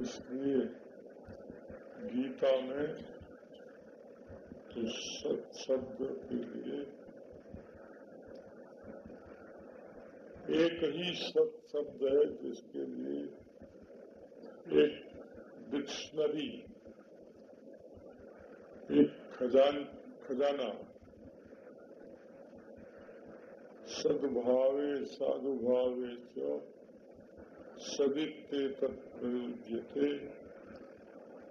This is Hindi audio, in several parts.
इसलिए गीता में तो सत शब्द के लिए एक ही सत शब्द है जिसके लिए एक डिक्शनरी, एक खजान, खजाना। सद्भावे, साधुभावे च सदित्य तत्प्रयुज्यते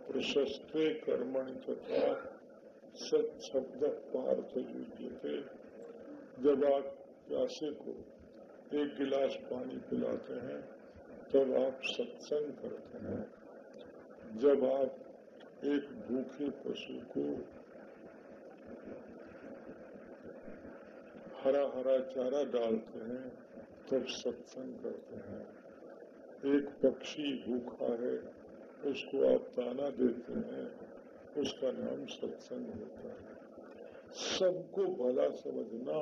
प्रशस्ते कर्मणि तथा सत्शब्द पार्थ युज्यते जब आप प्यासे को एक गिलास पानी पिलाते हैं, तब आप सत्संग करते हैं। जब आप एक भूखे पशु को हरा हरा चारा डालते हैं, तब सत्संग करते हैं। एक पक्षी भूखा है उसको आप ताना देते हैं, उसका नाम सत्संग होता है। सबको भला समझना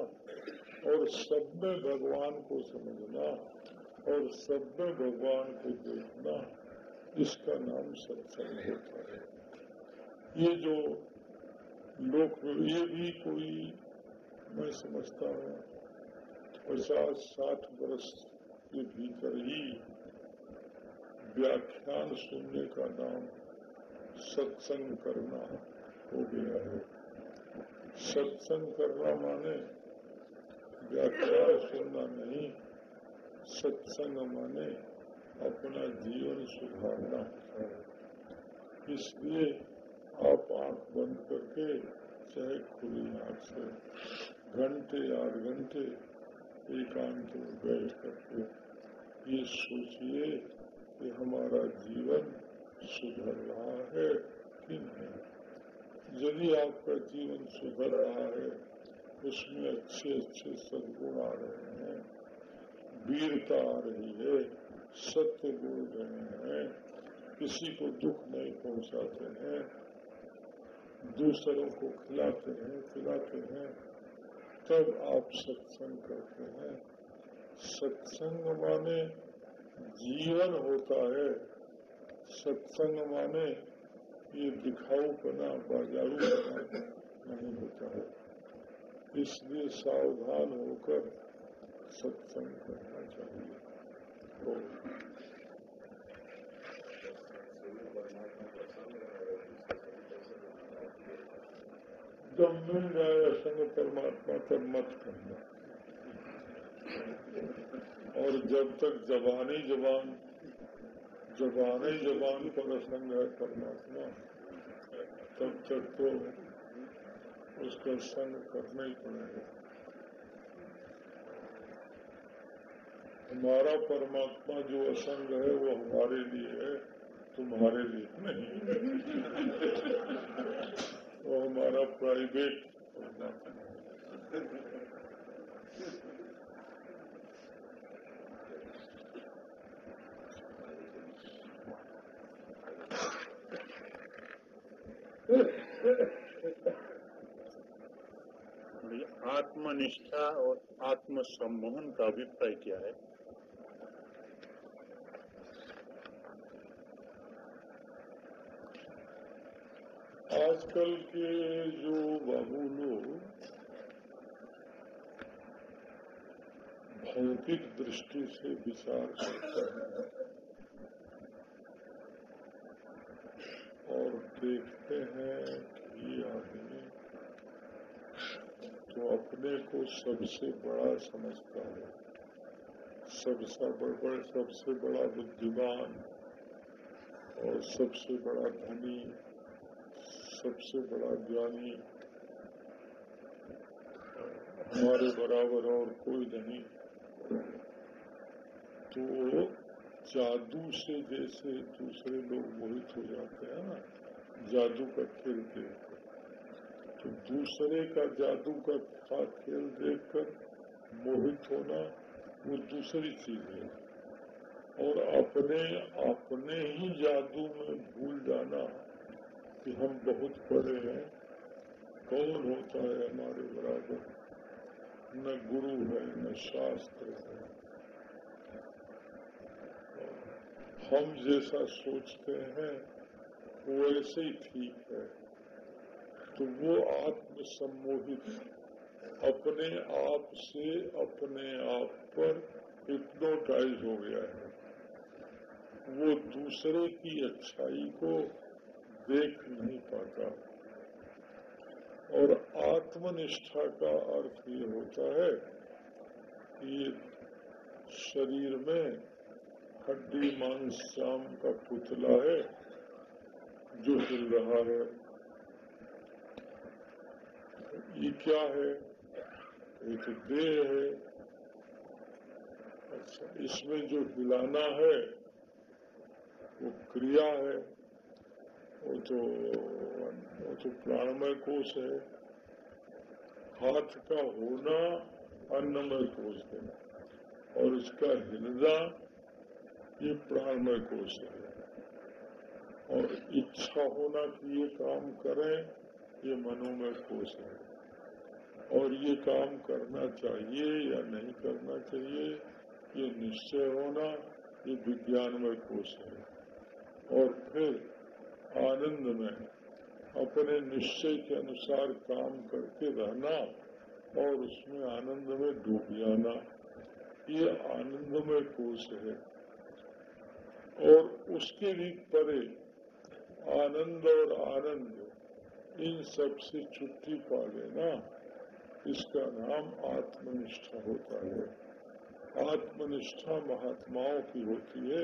और सब में भगवान को समझना और सब में भगवान को देखना, इसका नाम सत्संग होता है। ये जो लोग ये भी कोई मैं समझता हूँ, पचास साठ वर्ष के भीतर ही व्याख्यान सुनने का नाम सत्संग करना हो गया है। सत्संग करना माने व्याख्यान सुनना नहीं, सत्संग माने अपना जीवन सुधारना। इसलिए आप आँख बंद करके चाहे खुली आँख से घंटे आठ घंटे एकांत में बैठ करके ये सोचिए कि हमारा जीवन सुधर रहा है कि नहीं? यदि आपका जीवन सुधर रहा है, उसमें अच्छे अच्छे सदगुण आ रहे हैं, वीरता आ रही है सत्य बोल रहे हैं, किसी को दुख नहीं पहुंचाते हैं, दूसरों को खिलाते हैं खिलाते हैं, तब आप सत्संग करते हैं। सत्संग माने जीवन होता है। सत्संग माने ये दिखाऊपना बाजारू नहीं होता है। इसलिए सावधान होकर सत्संग करना चाहिए। जब मिल जाए संग परमात्मा, तब मत करना। और जब तक जबानी जबान जबानी जबान पर असंग है परमात्मा, तब तक तो उसका संग करना ही पड़ेगा। हमारा परमात्मा जो असंग है, वो हमारे लिए है, तुम्हारे लिए नहीं। वो हमारा प्राइवेट परमात्मा आत्मनिष्ठा और आत्म सम्मोहन का अभिप्राय क्या है? आजकल के जो बाबू लोग भौतिक दृष्टि से विचार करते हैं और देखते हैं कि ये आदमी तो अपने को सबसे बड़ा समझता है। सबसे बड़ा सबसे बड़ा बुद्धिमान और सबसे बड़ा धनी, सबसे बड़ा ज्ञानी, हमारे बराबर और कोई नहीं। तो जादू से जैसे दूसरे लोग मोहित हो जाते हैं ना, जादू का खेल देख तो दूसरे का जादू का खेल देखकर मोहित होना वो दूसरी चीज़ है। और अपने अपने ही जादू में भूल जाना कि हम बहुत बड़े हैं। कौन होता है हमारे बराबर? न गुरु है, न शास्त्र है। हम जैसा सोचते हैं वैसे ही ठीक है। तो वो आत्म सम्मोहित अपने आप से अपने आप पर हिप्नोटाइज हो गया है। वो दूसरे की अच्छाई को देख नहीं पाता। और आत्मनिष्ठा का अर्थ ये होता है कि शरीर में हड्डी, मांस शाम का पुतला है जो हिल रहा है। ये क्या है? ये तो देह है। अच्छा इसमें जो हिलाना है, वो क्रिया है, वो तो वो तो प्राणमय कोष है। हाथ का होना अन्नमय कोष है। और इसका हिलना, ये प्राणमय कोष है। और इच्छा होना कि ये काम करें ये मनोमय कोष है। और ये काम करना चाहिए या नहीं करना चाहिए, ये निश्चय होना, ये विज्ञानमय कोष है। और फिर आनंद में अपने निश्चय के अनुसार काम करके रहना और उसमें आनंद में डूब जाना, ये आनंदमय कोष है। और उसके भी परे आनंद और आनंद इन सबसे छुट्टी पा लेना, इसका नाम आत्मनिष्ठा होता है। आत्मनिष्ठा महात्माओं की होती है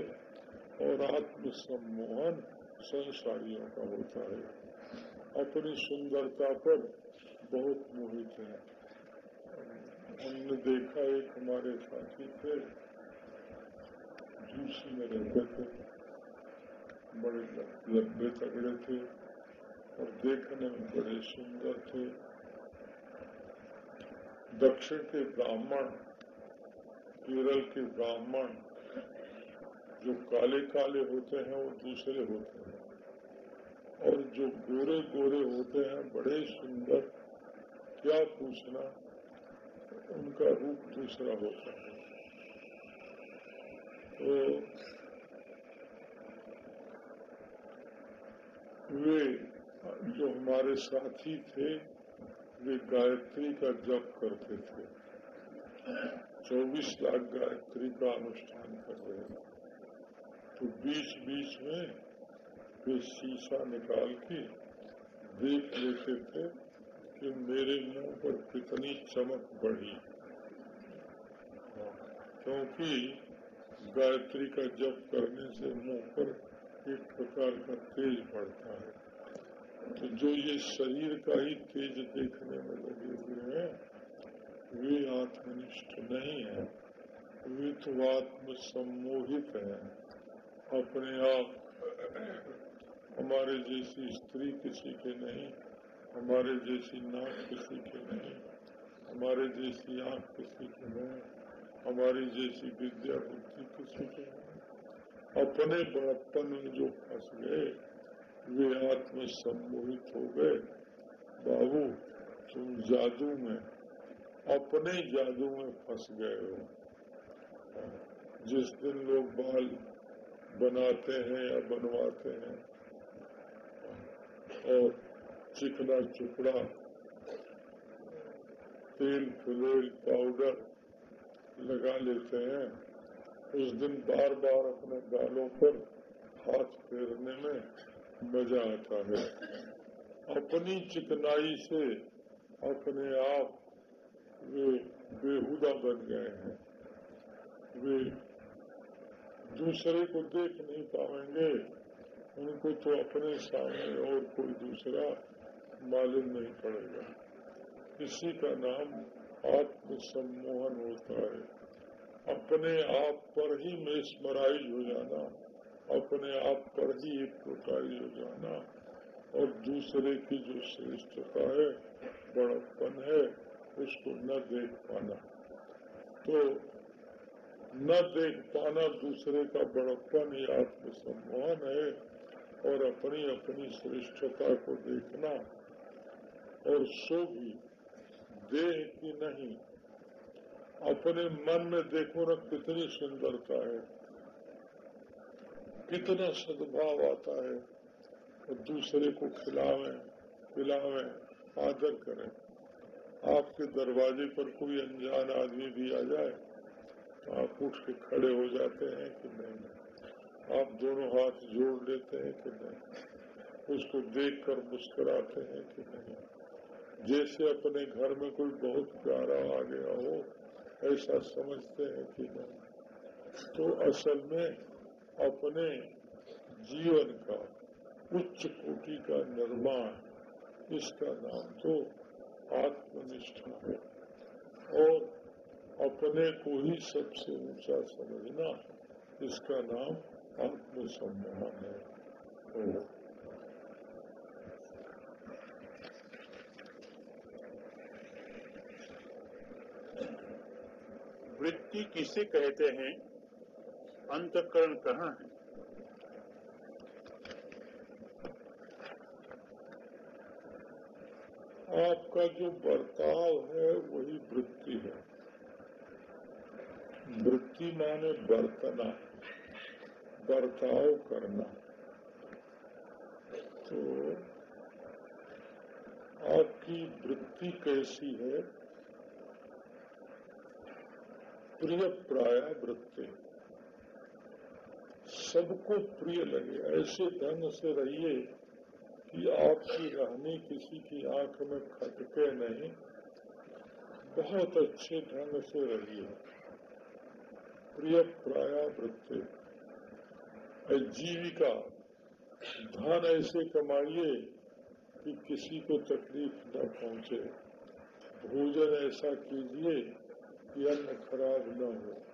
और आत्म सम्मोहन संसारियों का होता है। अपनी सुंदरता पर बहुत मोहित है। हमने देखा एक हमारे साथी थे, झूसी में रहते थे, बड़े लंबे तगड़े थे। और देखने में बड़े सुंदर थे दक्षिण के ब्राह्मण, केरल के ब्राह्मण जो काले काले होते हैं, वो दूसरे होते हैं। और जो गोरे गोरे होते हैं, बड़े सुंदर, क्या पूछना? उनका रूप दूसरा होता है। तो वे जो हमारे साथी थे, वे गायत्री का जप करते थे। चौबीस लाख गायत्री का अनुष्ठान कर रहे थे तो बीच बीच में वे शीशा निकाल के देख लेते थे कि मेरे मुँह पर कितनी चमक बढ़ी। क्योंकि गायत्री का जप करने से मुँह पर एक प्रकार का तेज बढ़ता है। तो जो ये शरीर का ही तेज देखने में लगे हुए हैं, वे आत्मनिष्ठ नहीं है। वे तो आत्म सम्मोहित है। अपने आप हमारे जैसी स्त्री किसी के नहीं, हमारे जैसी नाक किसी के नहीं, हमारे जैसी आँख किसी के नहीं, हमारी जैसी विद्या बुद्धि किसी के नहीं। अपने बड़प्पन में जो फंस गए वे आत्म सम्मोहित हो गए बाबू तुम जादू में अपने जादू में फंस गए हो जिस दिन लोग बाल बनाते हैं या बनवाते हैं और चिकना चुपड़ा तेल फुलेल पाउडर लगा लेते हैं उस दिन बार बार अपने बालों पर हाथ फेरने में मज़ा आता है। अपनी चिकनाई से अपने आप वे बेहुदा बन गए हैं। वे दूसरे को देख नहीं पाएँगे। उनको तो अपने सामने और कोई दूसरा मालूम नहीं पड़ेगा। इसी का नाम आत्म सम्मोहन होता है। अपने आप पर ही मेस्मराइज हो जाना अपने आप पर ही एक प्रकार हो जाना और दूसरे की जो श्रेष्ठता है, बड़प्पन है, उसको न देख पाना। तो न देख पाना दूसरे का बड़प्पन ही आत्मसम्मान है और अपनी अपनी श्रेष्ठता को देखना और सो भी। देह की नहीं, अपने मन में देखो ना कितनी सुंदरता है। कितना सद्भाव आता है और दूसरे को खिलावे, पिलावे, आदर करें। आपके दरवाजे पर कोई अनजान आदमी भी आ जाए तो आप उठ के खड़े हो जाते हैं कि नहीं। आप दोनों हाथ जोड़ लेते हैं कि नहीं। उसको देखकर मुस्कुराते हैं कि नहीं। जैसे अपने घर में कोई बहुत प्यारा आ गया हो, ऐसा समझते हैं कि नहीं। तो असल में अपने जीवन का उच्च कोटि का निर्माण इसका नाम तो आत्मनिष्ठा है। और अपने को ही सबसे ऊँचा समझना इसका नाम आत्मसम्मान है। तो वृत्ति किसे कहते हैं? अंतकरण कहाँ है? आपका जो बर्ताव है, वही वृत्ति है। वृत्ति माने बर्तना, बर्ताव करना। तो आपकी वृत्ति कैसी है? प्रिय प्राय वृत्ति। सबको प्रिय लगे। ऐसे ढंग से रहिए कि आपकी रहनी किसी की आँख में खटके नहीं। बहुत अच्छे ढंग से रहिए। प्रिय प्राय वृत्ति जीविका, धन ऐसे कमाइए कि किसी को तकलीफ़ न पहुँचे। भोजन ऐसा कीजिए कि अन्न खराब न हो।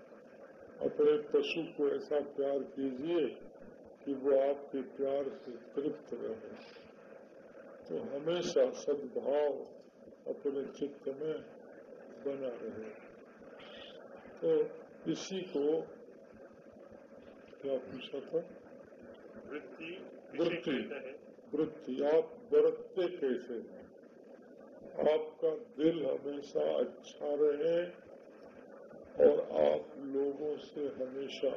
अपने पशु को ऐसा प्यार कीजिए कि वो आपके प्यार से तृप्त रहे। तो हमेशा सद्भाव अपने चित्त में बना रहे। तो इसी को क्या पूछा था? वृत्ति वृत्ति। वृत्ति। आप बरतते कैसे हैं? आपका दिल हमेशा अच्छा रहे और आप लोगों से हमेशा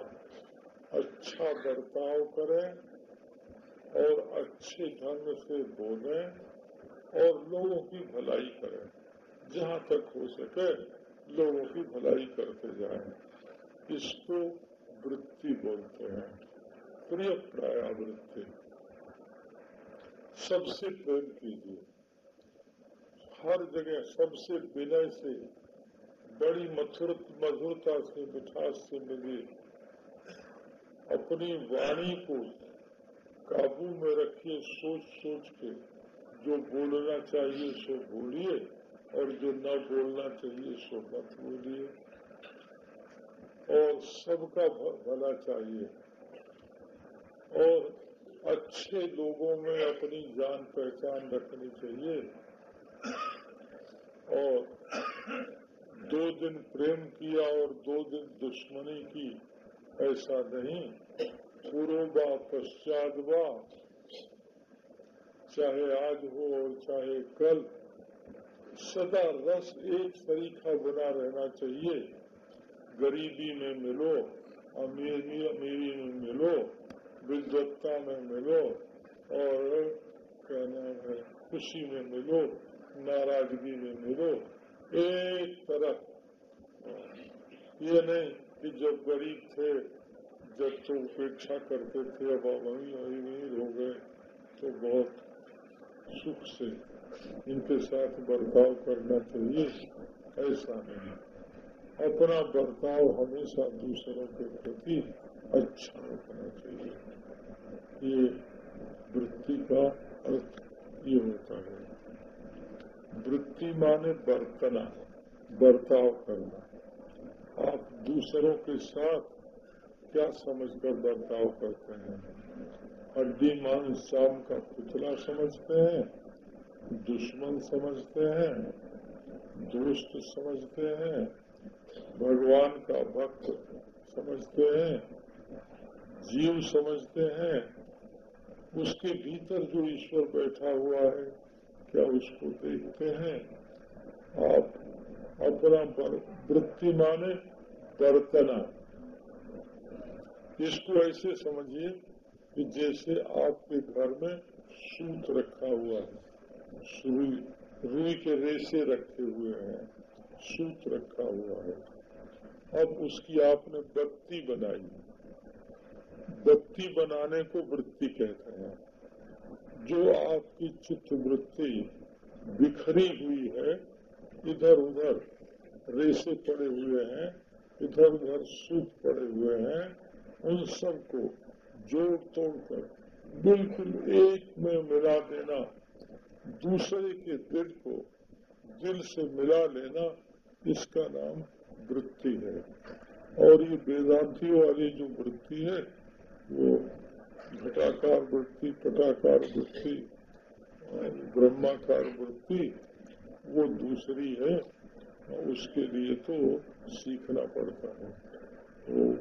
अच्छा बर्ताव करें और अच्छे ढंग से बोले और लोगों की भलाई करें। जहाँ तक हो सके लोगों की भलाई करते जाएँ। इसको वृत्ति बोलते हैं। प्रिय प्राय वृत्ति सबसे प्रेम कीजिए। हर जगह सबसे विनय से बड़ी मथुर, मधुरता से, मिठास से मिली। अपनी वाणी को काबू में रखिए सोच सोच के। जो बोलना चाहिए सो बोलिए, और जो न बोलना चाहिए सो मत बोलिए। और सबका भला चाहिए। और अच्छे लोगों में अपनी जान पहचान रखनी चाहिए। और दो दिन प्रेम किया और दो दिन दुश्मनी की, ऐसा नहीं। पूर्व व पश्चात व चाहे आज हो और चाहे कल, सदा रस एक तरीका बना रहना चाहिए। गरीबी में मिलो, अमीरी अमीरी में मिलो, विद्वत्ता में मिलो, और क्या नाम है, खुशी में मिलो, नाराज़गी में मिलो। एक तरफ़ ये नहीं कि जब गरीब थे, जब तो उपेक्षा करते थे, अब वही अमीर हो गए तो बहुत सुख से इनके साथ बर्ताव करना चाहिए, ऐसा नहीं। अपना बर्ताव हमेशा दूसरों के प्रति अच्छा रखना चाहिए। ये वृत्ति का अर्थ ये होता है। वृत्ति माने बर्तना बर्ताव करना आप दूसरों के साथ क्या समझकर बर्ताव करते हैं? हड्डी मान शाम का पुतला समझते हैं? दुश्मन समझते हैं? दोस्त समझते हैं? भगवान का भक्त समझते हैं? जीव समझते हैं? उसके भीतर जो ईश्वर बैठा हुआ है क्या उसको देखते हैं? आप अपना वृत्ति माने बर्तना इसको ऐसे समझिए कि जैसे आपके घर में सूत रखा हुआ है रुई रुई के रेसे रखे हुए हैं, सूत रखा हुआ है। अब उसकी आपने बत्ती बनाई। बत्ती बनाने को वृत्ति कहते हैं। जो आपकी चित्त वृत्ति बिखरी हुई है, इधर उधर रेसे पड़े हुए हैं, इधर उधर सूत पड़े हुए हैं, उन सबको जोड़ तोड़ कर बिल्कुल एक में मिला देना, दूसरे के दिल को दिल से मिला लेना, इसका नाम वृत्ति है। और ये वेदांतियों वाली जो वृत्ति है, वो घटाकार वृत्ति पटाकार वृत्ति ब्रह्माकार वृत्ति, वो दूसरी है, उसके लिए तो सीखना पड़ता है। तो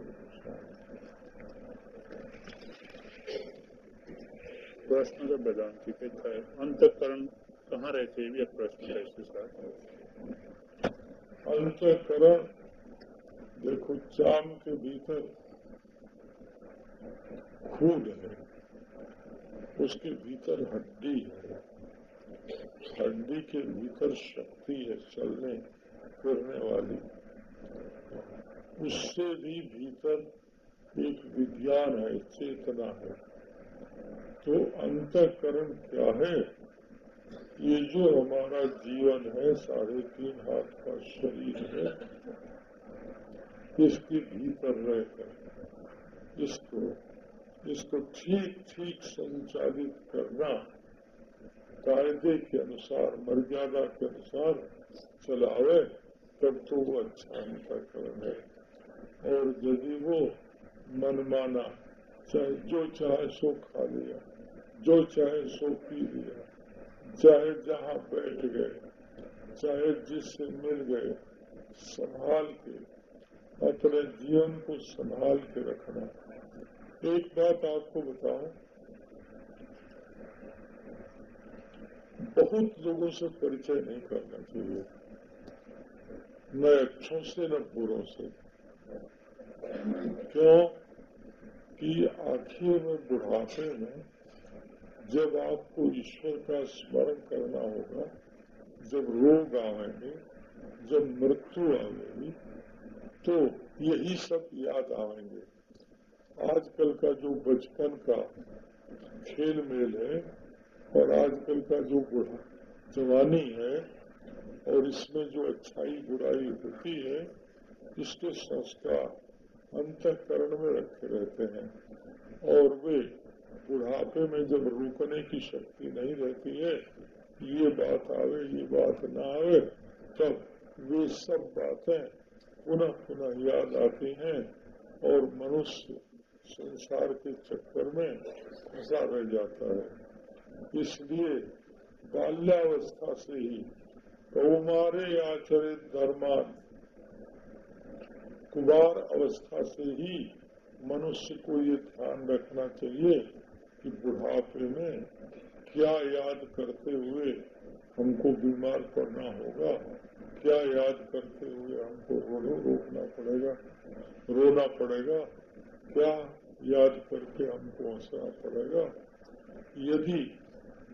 प्रश्न तो वेदांति पे है अंतकरण कहाँ रहते हैं? प्रश्न है इसके साथ। अंतकरण, देखो चाम के भीतर खून है, उसके भीतर हड्डी है। हड्डी के भीतर शक्ति है, चलने, फिरने वाली। उससे भी भीतर एक विज्ञान है, चेतना है। तो अंतकरण क्या है? ये जो हमारा जीवन है, साढ़े तीन हाथ का शरीर है, इसके भीतर रहकर, इसको इसको ठीक ठीक संचालित करना, कायदे के अनुसार, मर्यादा के अनुसार चलावे, तब तो वो अच्छा अंतकरण है। और यदि वो मनमाना, चाहे जो चाहे सो खा लिया, जो चाहे सो पी लिया, चाहे जहाँ बैठ गए, चाहे जिससे मिल गए, संभाल के, अपने जीवन को संभाल के रखना। एक बात आपको बताऊँ। बहुत लोगों से परिचय नहीं करना चाहिए। न अच्छों से न बुरों से। क्यों? कि आखिर में बुढ़ापे में जब आपको ईश्वर का स्मरण करना होगा, जब रोग आएँगे, जब मृत्यु आएगी तो यही सब याद आएँगे। आजकल का जो बचपन का खेल मेल है और आजकल का जो जवानी है और इसमें जो अच्छाई बुराई होती है, इसके संस्कार अंतकरण में रखे रहते हैं। और वे बुढ़ापे में जब रुकने की शक्ति नहीं रहती है, ये बात आवे, ये बात ना आवे, तब वे सब बातें पुनः पुनः याद आती हैं और मनुष्य संसार के चक्कर में फंसा रह जाता है। इसलिए बाल्यावस्था से ही कौमारे आचरित धर्मान कुमार अवस्था से ही मनुष्य को ये ध्यान रखना चाहिए कि बुढ़ापे में क्या याद करते हुए हमको बीमार पड़ना होगा, क्या याद करते हुए हमको रो रोकना पड़ेगा, रोना पड़ेगा। क्या याद करके हमको हंसना पड़ेगा? यदि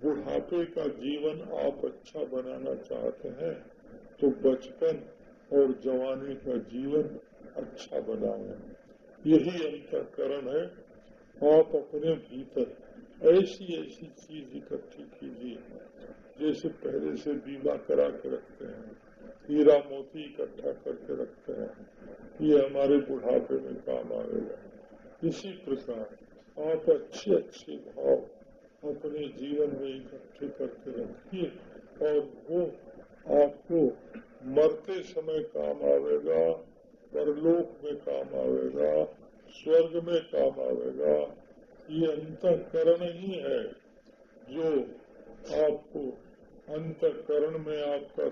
बुढ़ापे का जीवन आप अच्छा बनाना चाहते हैं तो बचपन और जवानी का जीवन अच्छा बनाए यही अंतकरण है। आप अपने भीतर ऐसी ऐसी चीज़ इकट्ठी कीजिए, जैसे पहले से बीमा करा के रखते हैं। हीरा मोती इकट्ठा करके रखते हैं। ये हमारे बुढ़ापे में काम आएगा। इसी प्रकार आप अच्छे अच्छे भाव अपने जीवन में इकट्ठे करके रखिए और वो आपको मरते समय काम आवेगा, परलोक में काम आवेगा, स्वर्ग में काम आवेगा। ये अंतकरण ही है जो आपको अंतकरण में आपका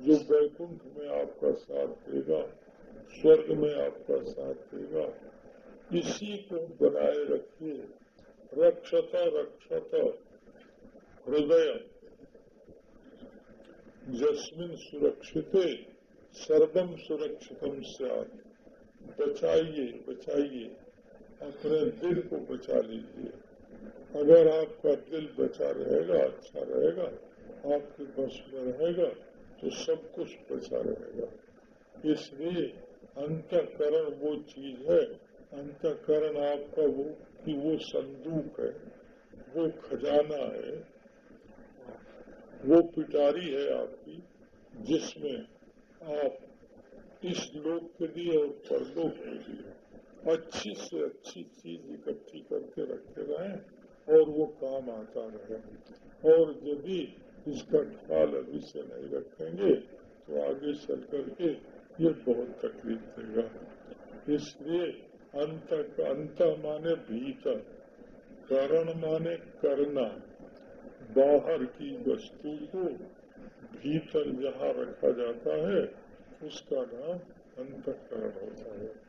जो वैकुंठ में आपका साथ देगा, स्वर्ग में आपका साथ देगा। इसी को बनाए रखिए। रक्षत रक्षत। हृदय जस्मिन सुरक्षित सर्वम सुरक्षितम बचाइए बचाइए। अपने दिल को बचा लीजिए। अगर आपका दिल बचा रहेगा अच्छा रहेगा, आपके बस में रहेगा तो सब कुछ बचा रहेगा। इसलिए अंतकरण वो चीज़ है अंतकरण आपका वो कि वो संदूक है, वो खजाना है, वो पिटारी है आपकी, जिसमें आप इस लोक के लिए और परलोक के लिए अच्छी से अच्छी चीज़ इकट्ठी करके रखे रहें और वो काम आता रहे। और यदि इसका ख्याल अभी से नहीं रखेंगे तो आगे चल करके ये बहुत तकलीफ़ देगा। इसलिए अंत अंत माने भीतर, करण माने करना बाहर की वस्तु को भीतर जहाँ रखा जाता है, उसका नाम अंतकरण होता है।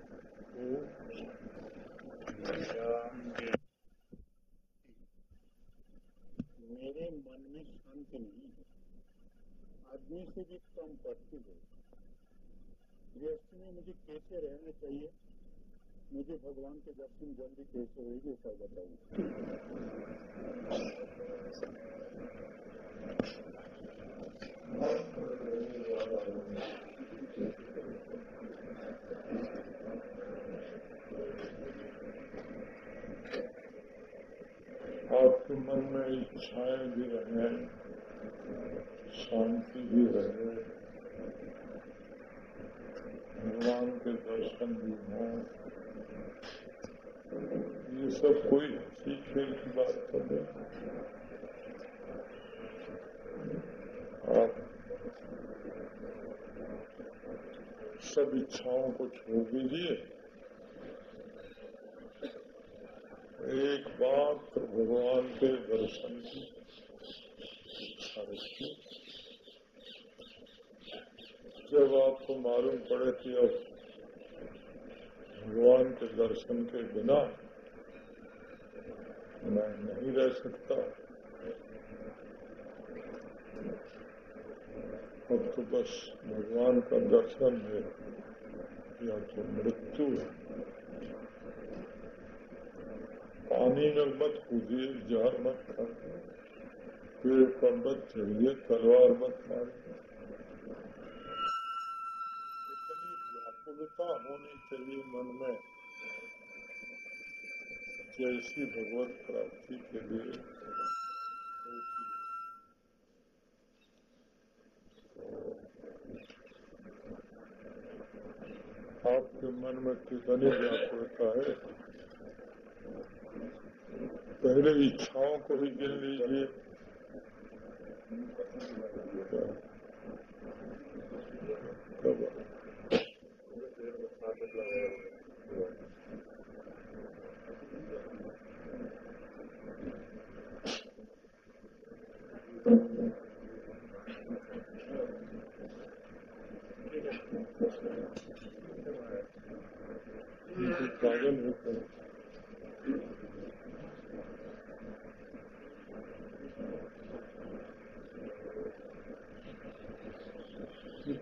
मेरे मन में शांति नहीं है। आदमी से भी कम पड़ती है। गृहस्थी में मुझे कैसे रहना चाहिए? मुझे भगवान के दर्शन जल्दी कैसे होगी ऐसा बताइए आपके मन में इच्छाएँ भी रहे, शांति भी रहे, भगवान के दर्शन भी हों ये सब कोई सीखे की बात तो नहीं। आप सब इच्छाओं को छोड़ दीजिए। एक बात भगवान के दर्शन की इच्छा रखिए। जब आपको मालूम पड़े कि अब भगवान के दर्शन के बिना मैं नहीं रह सकता। अब तो बस भगवान का दर्शन है, या तो मृत्यु है। पानी में मत कूदिए जहर मत खाइए। पेड़ पर मत चढ़िए, तलवार मत मारिए। व्याकुलता होनी चाहिए मन में जैसी भगवत प्राप्ति के लिए आपके मन में कितनी व्याकुलता है पहले इच्छाओं को ही गिन लीजिए पागल होता है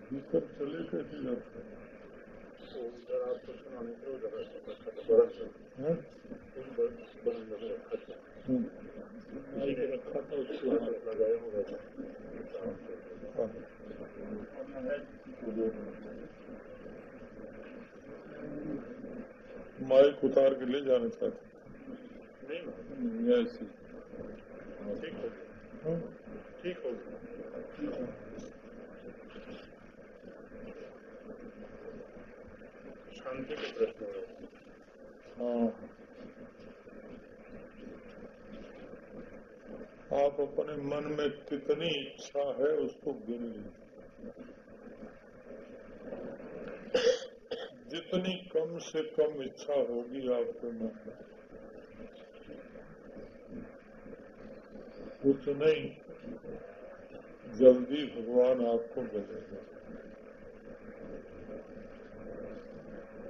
भीतर चले कैसे जाते हैं रखा था उसको माइक उतार के ले जाना चाहते नहीं। ऐसी ठीक हो ठीक हो शांति के प्रश्न है हाँ। आप अपने मन में कितनी इच्छा है उसको गिन लीजिए। जितनी कम से कम इच्छा होगी आपके मन में, उतने ही जल्दी भगवान आपको मिलेगा।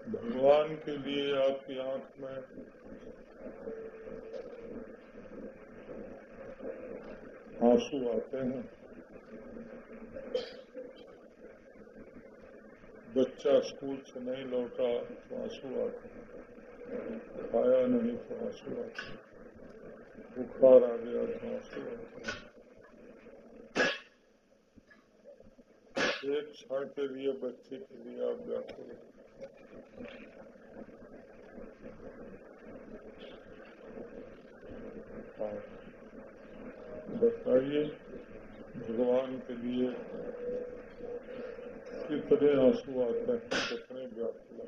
भगवान के लिए आपकी आँख में आँसू आते हैं। बच्चा स्कूल से नहीं लौटा तो आँसू आते हैं। खाया नहीं तो आँसू आते बुखार आ गया तो आँसू आते एक क्षण के लिए, बच्चे के लिए आप व्याकुल हाँ। बताइए, भगवान के लिए कितने आँसू आते हैं, कितने व्याकुल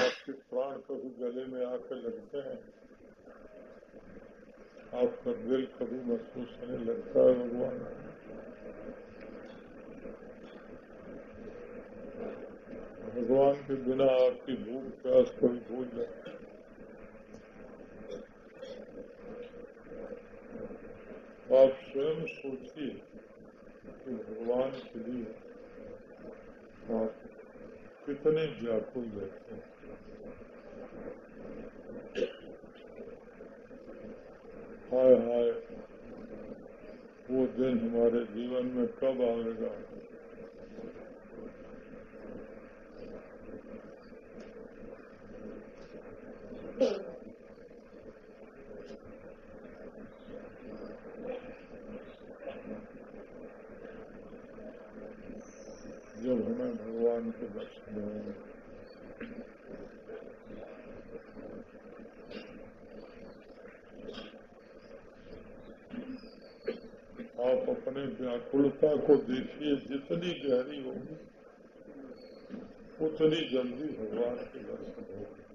आपके प्राण कभी गले में आकर लगते हैं। आपका दिल कभी महसूस होने लगता है भगवान? भगवान के बिना आपकी भूख प्यास कभी भूल जाए। आप स्वयं सोचिए कि भगवान के लिए आप कितने व्याकुल रहते हैं हाय हाय वो दिन हमारे जीवन में कब आएगा? जब हमें भगवान के दर्शन होंगे आप अपने व्याकुलता को देखिए, जितनी गहरी होगी, उतनी जल्दी भगवान के दर्शन होगी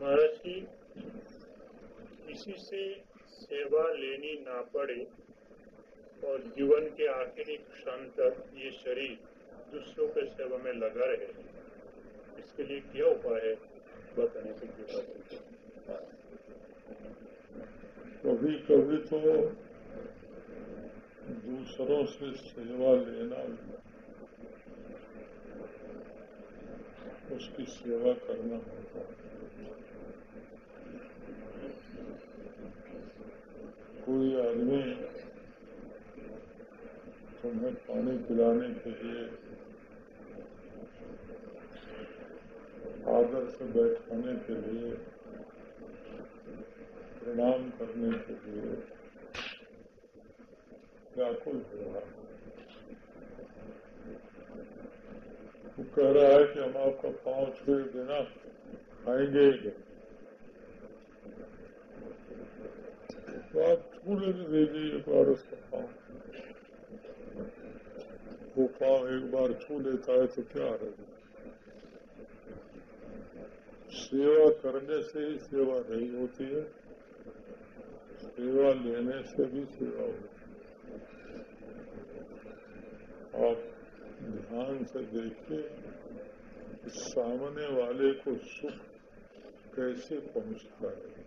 महाराज जी, किसी से सेवा लेनी ना पड़े और जीवन के आखिरी क्षण तक ये शरीर दूसरों के सेवा में लगा रहे इसके लिए क्या उपाय है? बताने की कभी कभी तो दूसरों से सेवा लेना उसकी सेवा करना होता कोई आदमी तुम्हें पानी पिलाने के लिए आदर से बैठाने के लिए, प्रणाम करने के लिए व्याकुल हो रहा वो कह रहा है कि हम आपका पाँव छुए बिना खाएँगे तो आप छू लेने दीजिए बार उसका पाँव वो पाँव एक बार छू लेता है तो क्या रहेगा सेवा करने से ही सेवा नहीं होती है। सेवा लेने से भी सेवा होती है। आप ध्यान से देखिए, सामने वाले को सुख कैसे पहुँचता है?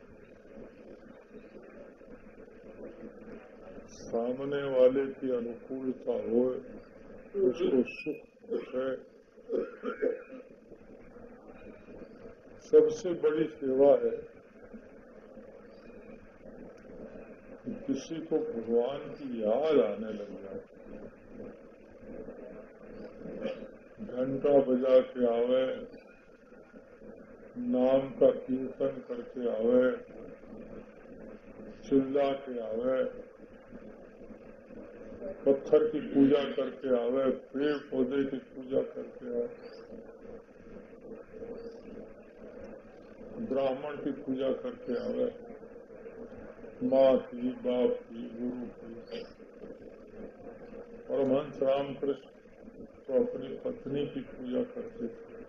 सामने वाले की अनुकूलता हो है सबसे बड़ी सेवा है कि किसी को भगवान की याद आने लग जाए। घंटा बजा के आवे, नाम का कीर्तन करके आवे, चिल्ला के आवे पत्थर की पूजा करके आवे, पेड़ पौधे की पूजा करके आवे। ब्राह्मण की पूजा करके आवे। माँ की, बाप की, गुरु की। परमहंस रामकृष्ण तो अपनी पत्नी की पूजा करते थे।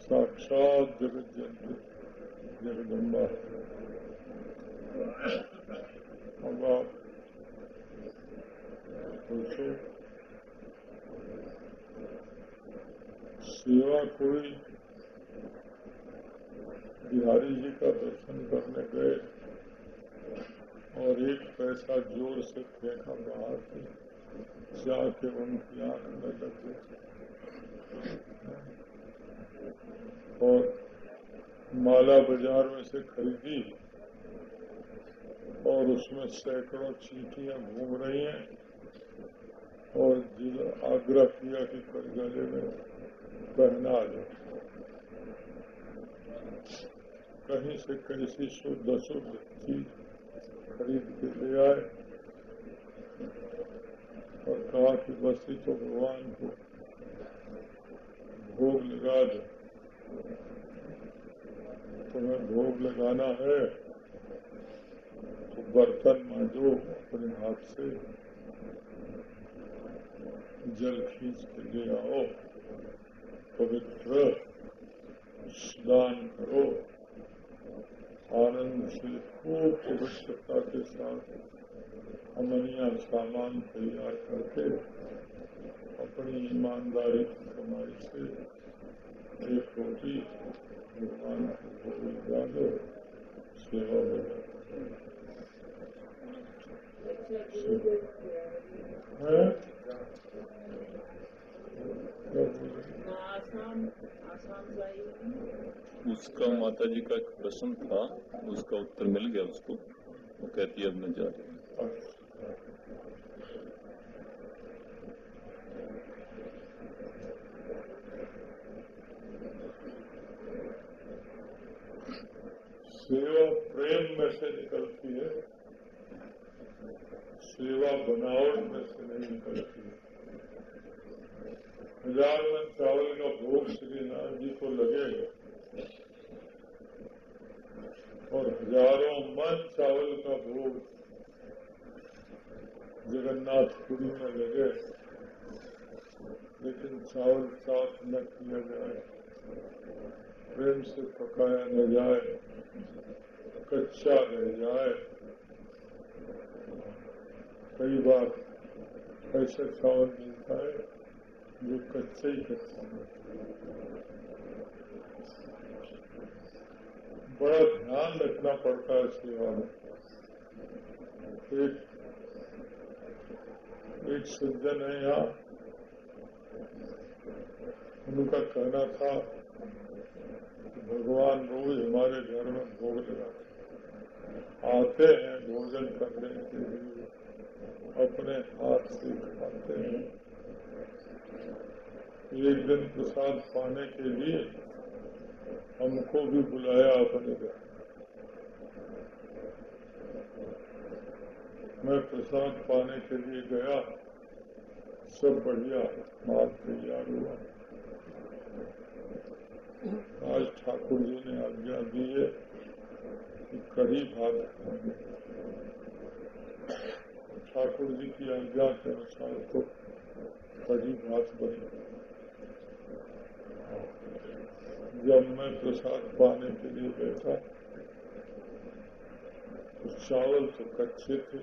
साक्षात जगत जगदम्बा। अब आप सोचो सेवा कोई बिहारी जी का दर्शन करने गए और एक पैसा ज़ोर से फेंका बाहर से, जाके उनकी आँख में लग गए और माला बाज़ार में से खरीदी और उसमें सैकड़ों चीटियाँ घूम रही हैं। और आग्रह किया कि कर गले में पहना दो कहीं से कैसी शुद्ध अशुद्ध चीज़ खरीद के ले आए और कहा कि बस ही तो भगवान को भोग लगा दो। तुम्हें भोग लगाना है तो बर्तन मांजो अपने हाथ से। जल खींच के ले आओ पवित्र स्नान करो। आनंद से खूब पवित्रता के साथ अमनिया सामान तैयार करके अपनी ईमानदारी की कमाई से एक रोटी भगवान को भोग लगा दो सेवा हो आसाम आसाम उसका माता जी का एक प्रश्न था उसका उत्तर मिल गया उसको। वो कहती है अब मैं जा रही सेवा प्रेम में से निकलती है। सेवा बनावट में से नहीं है हज़ार मन चावल का भोग श्रीनाथ जी को लगेगा। और हज़ारों मन चावल का भोग जगन्नाथपुरी में लगे। लेकिन चावल साफ़ न किया जाए, प्रेम से पकाया न जाए, कच्चा रह जाए। कई बार ऐसा चावल मिलता है जो कच्चे ही कच्चा बड़ा ध्यान रखना पड़ता है सेवा में। एक एक सज्जन है यहाँ। उनका कहना था भगवान रोज हमारे घर में भोग लगाते आते हैं भोजन करने के लिए। अपने हाथ से खाते हैं। एक दिन प्रसाद पाने के लिए हमको भी बुलाया अपने घर मैं प्रसाद पाने के लिए गया। सब बढ़िया बात तैयार हुआ। आज ठाकुर जी ने आज्ञा दी है कि कड़ी खाएँगे ठाकुर जी की आज्ञा के अनुसार तो कड़ी भात बनी जब मैं प्रसाद पाने के लिए बैठा तो चावल तो कच्चे थे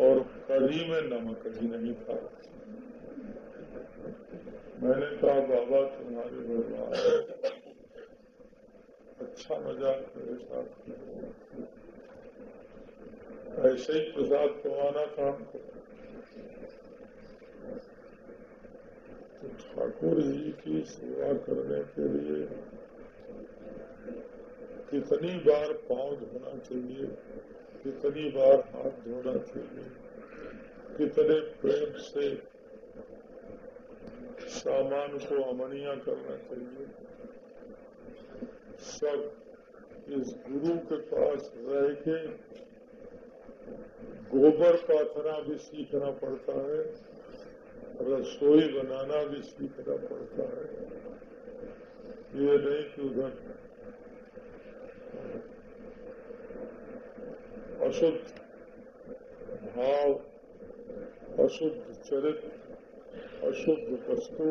और कढ़ी में नमक ही नहीं था मैंने कहा बाबा तुम्हारे भगवान अच्छा मज़ाक मेरे साथ ऐसे ही प्रसाद था हमको तो ठाकुर जी की सेवा करने के लिए कितनी बार पाँव धोना चाहिए, कितनी बार हाथ धोना चाहिए, कितने प्रेम से सामान को अमनिया करना चाहिए। सब इस गुरु के पास रह के गोबर पाथना भी सीखना पड़ता है, रसोई बनाना भी सीखना पड़ता है। ये नहीं कि उधर अशुद्ध भाव, अशुद्ध चरित्र अशुद्ध वस्तु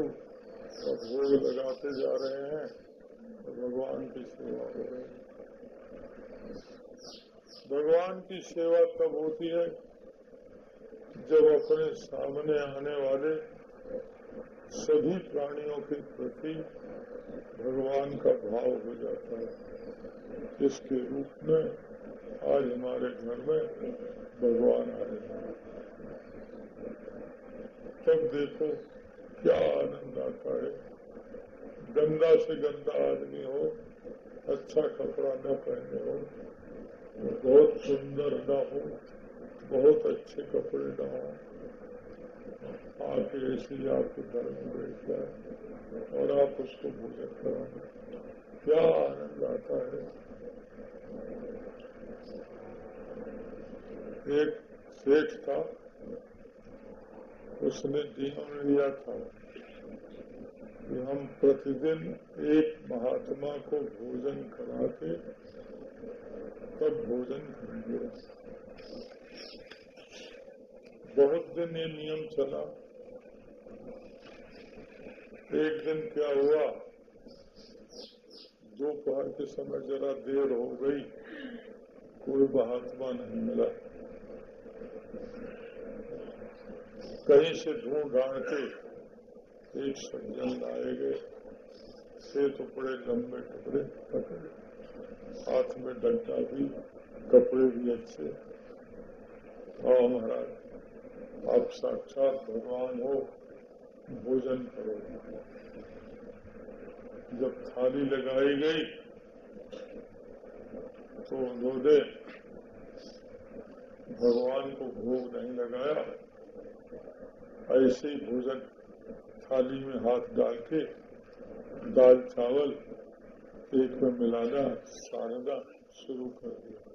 और भोग लगाते जा रहे हैं तो भगवान की सेवा हो रही है। भगवान की सेवा तब होती है जब अपने सामने आने वाले सभी प्राणियों के प्रति भगवान का भाव हो जाता है। इसके रूप में आज हमारे घर में भगवान आ रहे हैं। तब देखो क्या आनंद आता है। गंदा से गंदा आदमी हो अच्छा कपड़ा न पहने हो बहुत सुंदर न हो बहुत अच्छे कपड़े न हो आके ऐसे आपके घर में बैठ जाए और आप उसको भोजन कराएँ क्या आनंद आता है। एक सेठ था, उसने जीवन लिया था। कि हम प्रतिदिन एक महात्मा को भोजन करा के तब भोजन करेंगे। बहुत दिन ये नियम चला। एक दिन क्या हुआ? दोपहर के समय जरा देर हो गई। कोई महात्मा नहीं मिला। कहीं से ढूंढ ढांड के एक सज्जन लाए गए से तो बड़े लंबे कपड़े पकड़े। हाथ में डंडा भी, कपड़े भी अच्छे। और महाराज, आप साक्षात भगवान हो, भोजन करो। जब थाली लगाई गई तो उन्होंने भगवान को भोग नहीं लगाया। ऐसे ही भोजन थाली में हाथ डाल के, दाल, चावल एक में मिलाना सारना शुरू कर दिया।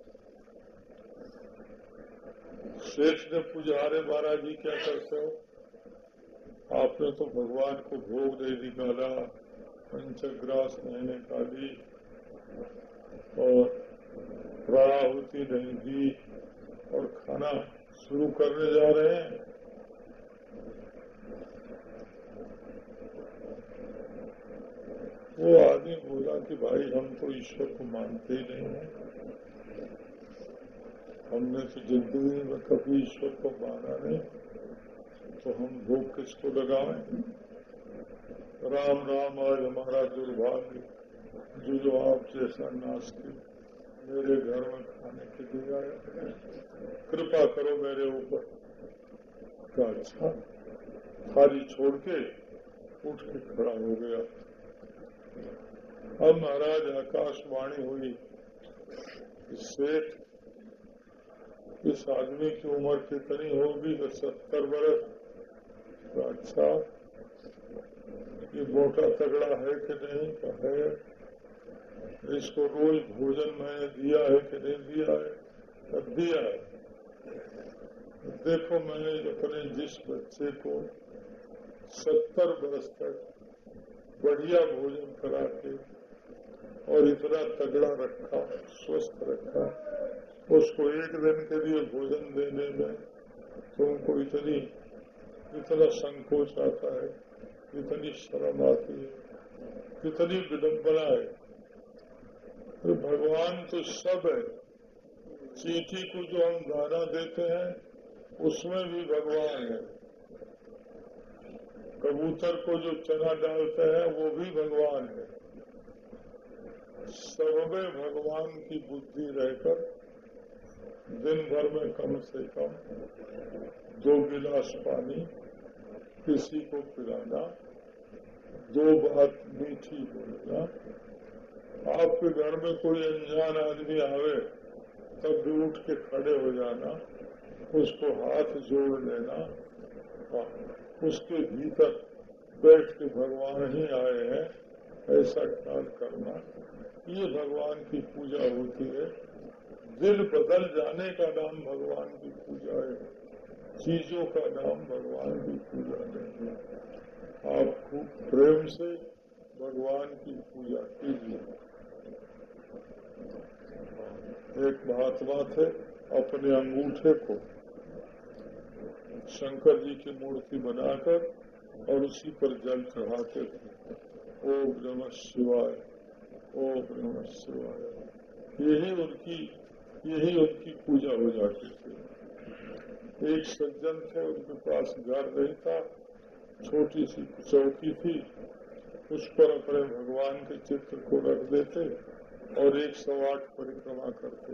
शेष ने पुजारे महाराज जी क्या करते हो? आपने तो भगवान को भोग दे निकाला, पंचग्रास नहीं निकाली और प्राहुति नहीं दी और खाना शुरू करने जा रहे हैं। वो आदमी बोला कि भाई, हम तो ईश्वर को मानते ही नहीं हैं। हमने तो ज़िंदगी में कभी ईश्वर को माना नहीं तो हम भोग किसको लगाए? राम राम, आज हमारा दुर्भाग्य, जो जो आप जैसा नास्ती मेरे घर में खाने के लिए आया। कृपा करो मेरे ऊपर। का अच्छा थाली छोड़ के उठ के खड़ा हो गया। अब महाराज आकाशवाणी हुई सेठ इस आदमी की उम्र कितनी होगी? तो सत्तर बरस। तो अच्छा ये मोटा तगड़ा है कि नहीं? तो है। इसको रोज भोजन मैंने दिया है कि नहीं दिया है? तो दिया है। देखो मैंने अपने जिस बच्चे को सत्तर बरस तक बढ़िया भोजन करा के और इतना तगड़ा रखा, स्वस्थ रखा, उसको एक दिन के लिए भोजन देने में तुमको इतनी, इतना संकोच आता है, इतनी शर्म आती है, इतनी विडम्बना है। तो भगवान तो सब है। चीटी को जो हम दाना देते हैं, उसमें भी भगवान है। कबूतर को जो चना डालते हैं, वो भी भगवान है। सब में भगवान की बुद्धि रहकर दिन भर में कम से कम दो गिलास पानी किसी को पिलाना, दो बात मीठी बोलना। आपके घर में कोई अनजान आदमी आवे, तब भी उठ के खड़े हो जाना, उसको हाथ जोड़ लेना। उसके भीतर बैठ के भगवान ही आए हैं, ऐसा ख्याल करना। ये भगवान की पूजा होती है। दिल बदल जाने का नाम भगवान की पूजा है। चीज़ों का नाम भगवान की पूजा नहीं है। आप खूब प्रेम से भगवान की पूजा कीजिए। एक महात्मा थे अपने अंगूठे को शंकर जी की मूर्ति बनाकर और उसी पर जल चढ़ाते थे। ओम नमः शिवाय, ओम नमः शिवाय। यही उनकी यही उनकी पूजा हो जाती थी। एक सज्जन थे, उनके पास घर नहीं था, छोटी सी चौकी थी, उस पर अपने भगवान के चित्र को रख देते और एक सौ आठ परिक्रमा करते।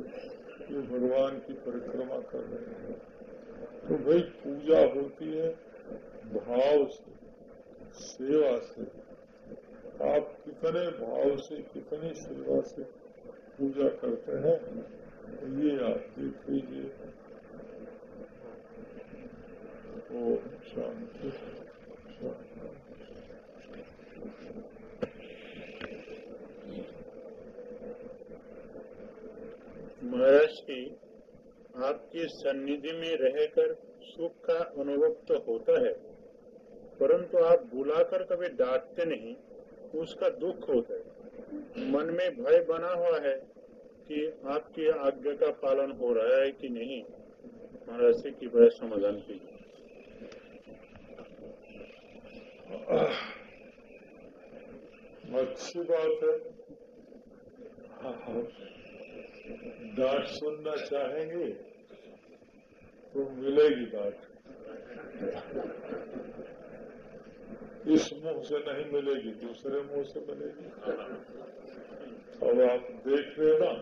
ये भगवान की परिक्रमा कर रहे हैं। तो भाई पूजा होती है भाव से, सेवा से। आप कितने भाव से, कितनी सेवा से पूजा करते हैं, ये आप देख लीजिए। शांति। महाराज जी आपकी सन्निधि में रहकर सुख का अनुभव तो होता है, परंतु आप बुलाकर कभी डांटते नहीं, उसका दुख होता है। मन में भय बना हुआ है कि आपकी आज्ञा का पालन हो रहा है कि नहीं महाराज की भय समाधान कीजिए अच्छी बात है। डांट सुनना चाहेंगे तो मिलेगी डांट इस मुँह से नहीं मिलेगी, दूसरे मुँह से मिलेगी। अब आप देख रहे ना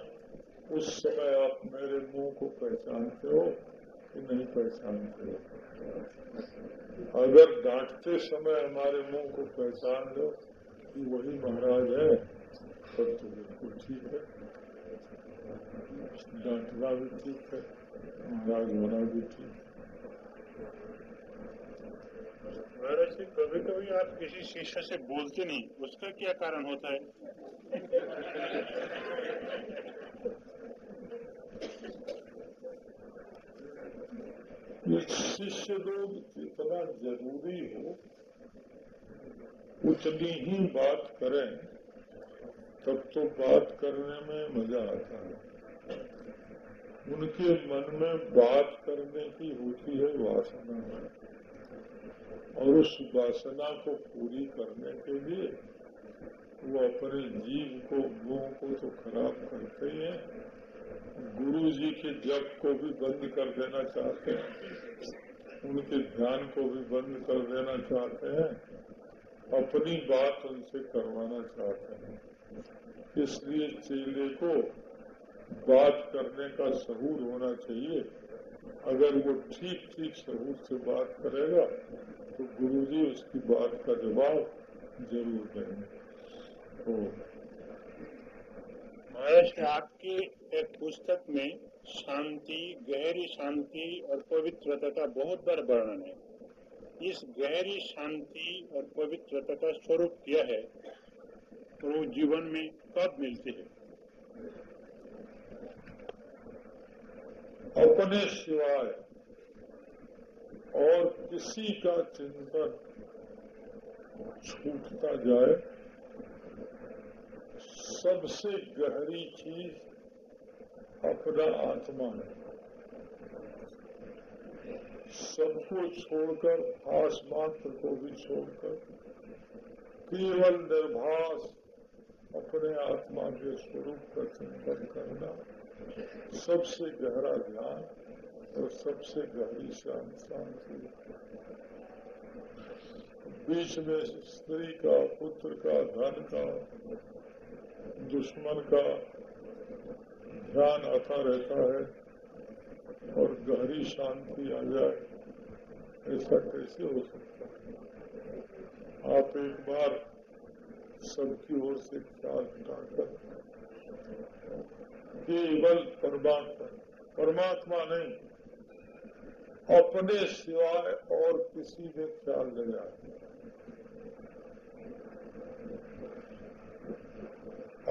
उस समय आप मेरे मुँह को पहचानते हो कि नहीं पहचानते हो। अगर डांटते समय हमारे मुँह को पहचान लो कि वही महाराज है, तब तो बिल्कुल ठीक है। है महाराज होना महाराज जी कभी कभी आप किसी शिष्य से बोलते नहीं। उसका क्या कारण होता है? शिष्य लोग जितना ज़रूरी हो उतनी ही बात करें। तब तो बात करने में मज़ा आता है। उनके मन में बात करने की होती है वासना। और उस वासना को पूरी करने के लिए वो अपने जीव को मुँह को तो खराब करते ही हैं। गुरु जी के जप को भी बंद कर देना चाहते हैं। उनके ध्यान को भी बंद कर देना चाहते हैं। अपनी बात उनसे करवाना चाहते हैं। इसलिए चेले को बात करने का सहूर होना चाहिए। अगर वो ठीक ठीक सहूर से बात करेगा तो गुरुजी उसकी बात का जवाब ज़रूर देंगे। तो महाराज, आपकी एक पुस्तक में शांति, गहरी शांति और पवित्रता का बहुत बार वर्णन है। इस गहरी शांति और पवित्रता का स्वरूप क्या है? तो जीवन में कब मिलते हैं। अपने सिवाय और किसी का चिंतन छूटता जाए, सबसे गहरी चीज़ अपना आत्मा है। सबको छोड़कर भाष मात्र को भी छोड़कर, केवल निर्भास अपने आत्मा के स्वरूप का चिंतन करना सबसे गहरा ध्यान और सबसे गहरी शांत शांति। बीच में स्त्री का, पुत्र का, धन का, दुश्मन का ध्यान आता रहता है और गहरी शांति आ जाए, ऐसा कैसे हो सकता है? आप एक बार सबकी ओर से ख्याल हटाकर केवल परमात्मा परमात्मा नहीं, अपने सिवाय और किसी में ख्याल ले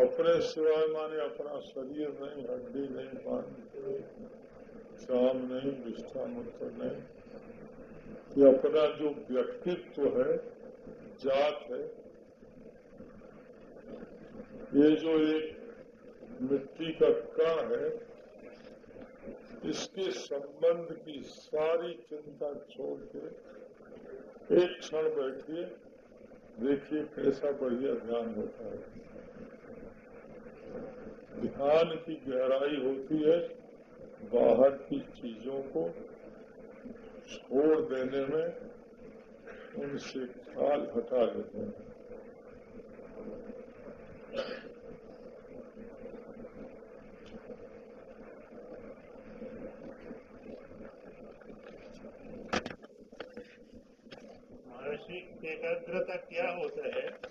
अपने सिवाय माने अपना शरीर नहीं, हड्डी नहीं मान शाम नहीं, निष्ठा मंत्र नहीं। ये अपना जो व्यक्तित्व है, जात है ये जो एक मिट्टी का कण है, इसके संबंध की सारी चिंता छोड़ के एक क्षण बैठिए, देखिए कैसा बढ़िया ध्यान होता है। ध्यान की गहराई होती है बाहर की चीज़ों को छोड़ देने में, उनसे ख्याल हटा लेते हैं। सकता एकाग्रता क्या होता है?